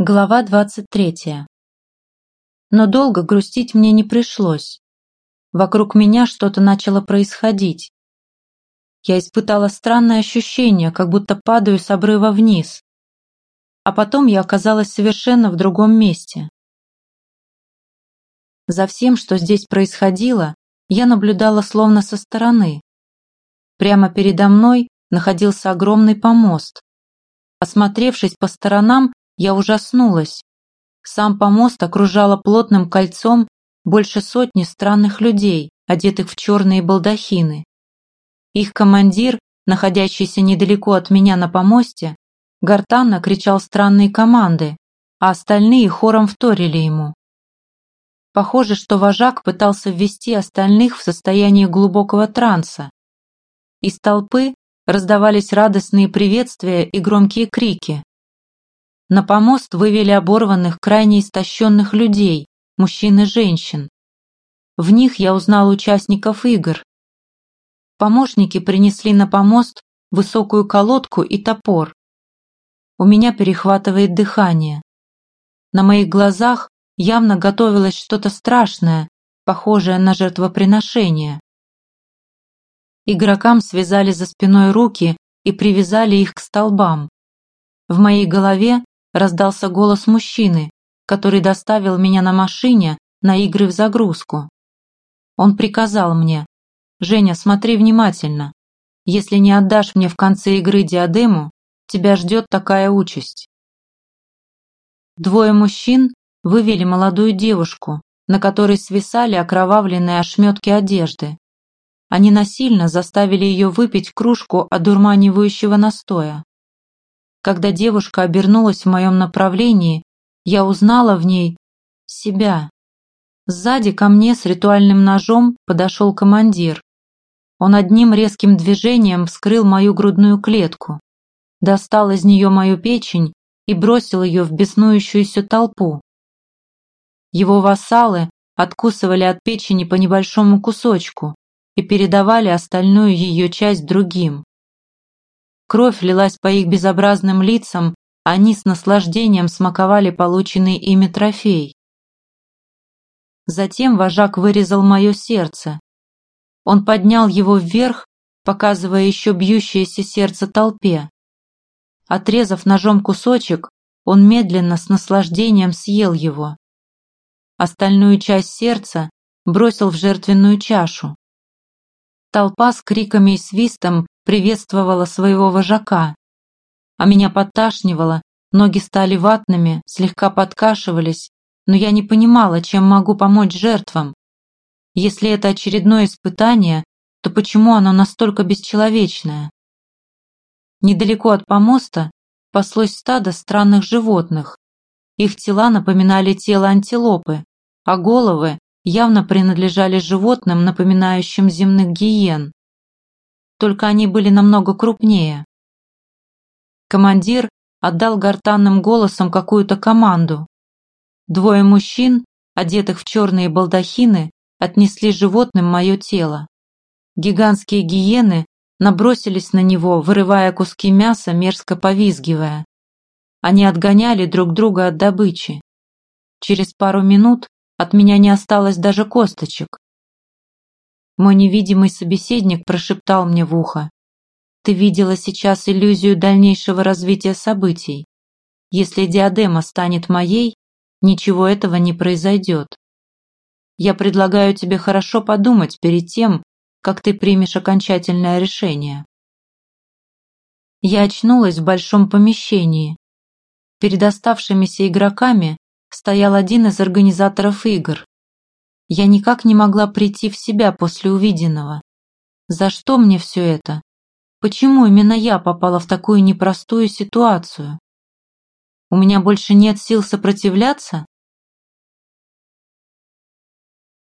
Глава двадцать третья. Но долго грустить мне не пришлось. Вокруг меня что-то начало происходить. Я испытала странное ощущение, как будто падаю с обрыва вниз. А потом я оказалась совершенно в другом месте. За всем, что здесь происходило, я наблюдала словно со стороны. Прямо передо мной находился огромный помост. Осмотревшись по сторонам, я ужаснулась. Сам помост окружало плотным кольцом больше сотни странных людей, одетых в черные балдахины. Их командир, находящийся недалеко от меня на помосте, гортанно кричал странные команды, а остальные хором вторили ему. Похоже, что вожак пытался ввести остальных в состояние глубокого транса. Из толпы раздавались радостные приветствия и громкие крики. На помост вывели оборванных, крайне истощенных людей, мужчин и женщин. В них я узнал участников игр. Помощники принесли на помост высокую колодку и топор. У меня перехватывает дыхание. На моих глазах явно готовилось что-то страшное, похожее на жертвоприношение. Игрокам связали за спиной руки и привязали их к столбам. В моей голове раздался голос мужчины, который доставил меня на машине на игры в загрузку. Он приказал мне, «Женя, смотри внимательно. Если не отдашь мне в конце игры диадему, тебя ждет такая участь». Двое мужчин вывели молодую девушку, на которой свисали окровавленные ошметки одежды. Они насильно заставили ее выпить кружку одурманивающего настоя. Когда девушка обернулась в моем направлении, я узнала в ней себя. Сзади ко мне с ритуальным ножом подошел командир. Он одним резким движением вскрыл мою грудную клетку, достал из нее мою печень и бросил ее в беснующуюся толпу. Его вассалы откусывали от печени по небольшому кусочку и передавали остальную ее часть другим. Кровь лилась по их безобразным лицам, они с наслаждением смаковали полученный ими трофей. Затем вожак вырезал мое сердце. Он поднял его вверх, показывая еще бьющееся сердце толпе. Отрезав ножом кусочек, он медленно с наслаждением съел его. Остальную часть сердца бросил в жертвенную чашу. Толпа с криками и свистом приветствовала своего вожака. А меня подташнивало, ноги стали ватными, слегка подкашивались, но я не понимала, чем могу помочь жертвам. Если это очередное испытание, то почему оно настолько бесчеловечное? Недалеко от помоста паслось стадо странных животных. Их тела напоминали тело антилопы, а головы явно принадлежали животным, напоминающим земных гиен только они были намного крупнее. Командир отдал гортанным голосом какую-то команду. Двое мужчин, одетых в черные балдахины, отнесли животным мое тело. Гигантские гиены набросились на него, вырывая куски мяса, мерзко повизгивая. Они отгоняли друг друга от добычи. Через пару минут от меня не осталось даже косточек. Мой невидимый собеседник прошептал мне в ухо. Ты видела сейчас иллюзию дальнейшего развития событий. Если диадема станет моей, ничего этого не произойдет. Я предлагаю тебе хорошо подумать перед тем, как ты примешь окончательное решение. Я очнулась в большом помещении. Перед оставшимися игроками стоял один из организаторов игр, я никак не могла прийти в себя после увиденного. За что мне все это? Почему именно я попала в такую непростую ситуацию? У меня больше нет сил сопротивляться?